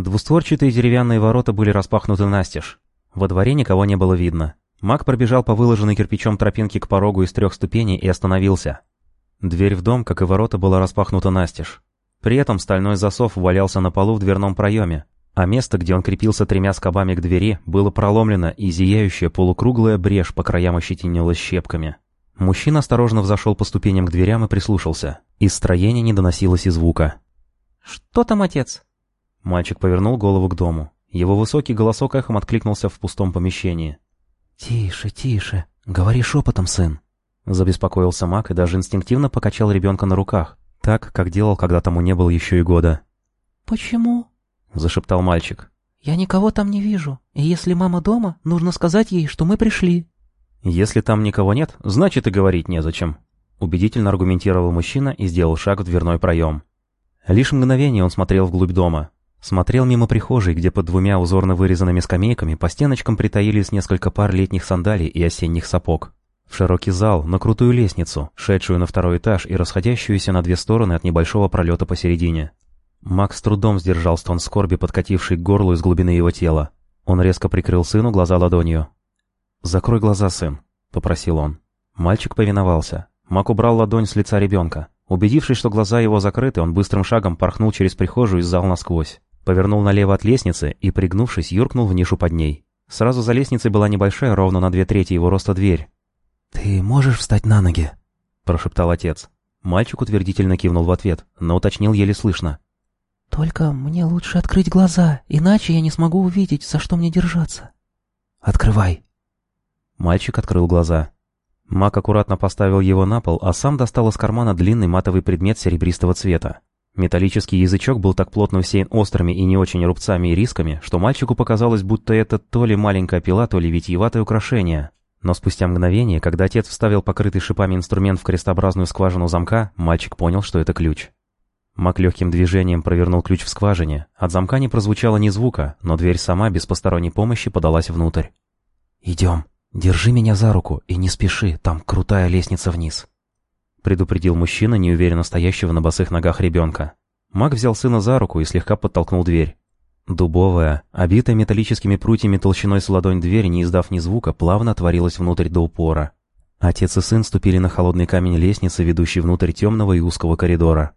Двустворчатые деревянные ворота были распахнуты настежь. Во дворе никого не было видно. Маг пробежал по выложенной кирпичом тропинке к порогу из трех ступеней и остановился. Дверь в дом, как и ворота, была распахнута настежь. При этом стальной засов валялся на полу в дверном проеме, а место, где он крепился тремя скобами к двери, было проломлено, и зияющая полукруглая брешь по краям ощетинилась щепками. Мужчина осторожно взошел по ступеням к дверям и прислушался. Из строения не доносилось и звука. «Что там, отец?» Мальчик повернул голову к дому. Его высокий голосок эхом откликнулся в пустом помещении. «Тише, тише. Говори шепотом, сын». Забеспокоился маг и даже инстинктивно покачал ребенка на руках, так, как делал, когда тому не было еще и года. «Почему?» — зашептал мальчик. «Я никого там не вижу, и если мама дома, нужно сказать ей, что мы пришли». «Если там никого нет, значит и говорить незачем», — убедительно аргументировал мужчина и сделал шаг в дверной проем. Лишь мгновение он смотрел вглубь дома. Смотрел мимо прихожей, где под двумя узорно вырезанными скамейками по стеночкам притаились несколько пар летних сандалий и осенних сапог. В широкий зал, на крутую лестницу, шедшую на второй этаж и расходящуюся на две стороны от небольшого пролета посередине. Макс с трудом сдержал стон скорби, подкативший к горлу из глубины его тела. Он резко прикрыл сыну глаза ладонью. «Закрой глаза, сын», — попросил он. Мальчик повиновался. Мак убрал ладонь с лица ребенка. Убедившись, что глаза его закрыты, он быстрым шагом порхнул через прихожую и зал насквозь. Повернул налево от лестницы и, пригнувшись, юркнул в нишу под ней. Сразу за лестницей была небольшая, ровно на две трети его роста дверь. «Ты можешь встать на ноги?» – прошептал отец. Мальчик утвердительно кивнул в ответ, но уточнил еле слышно. «Только мне лучше открыть глаза, иначе я не смогу увидеть, за что мне держаться». «Открывай». Мальчик открыл глаза. Мак аккуратно поставил его на пол, а сам достал из кармана длинный матовый предмет серебристого цвета. Металлический язычок был так плотно усеян острыми и не очень рубцами и рисками, что мальчику показалось, будто это то ли маленькая пила, то ли витиеватое украшение. Но спустя мгновение, когда отец вставил покрытый шипами инструмент в крестообразную скважину замка, мальчик понял, что это ключ. Мак легким движением провернул ключ в скважине. От замка не прозвучало ни звука, но дверь сама без посторонней помощи подалась внутрь. «Идем. Держи меня за руку и не спеши, там крутая лестница вниз» предупредил мужчина, неуверенно стоящего на босых ногах ребенка. Маг взял сына за руку и слегка подтолкнул дверь. Дубовая, обитая металлическими прутьями толщиной с ладонь дверь, не издав ни звука, плавно отворилась внутрь до упора. Отец и сын ступили на холодный камень лестницы, ведущей внутрь темного и узкого коридора.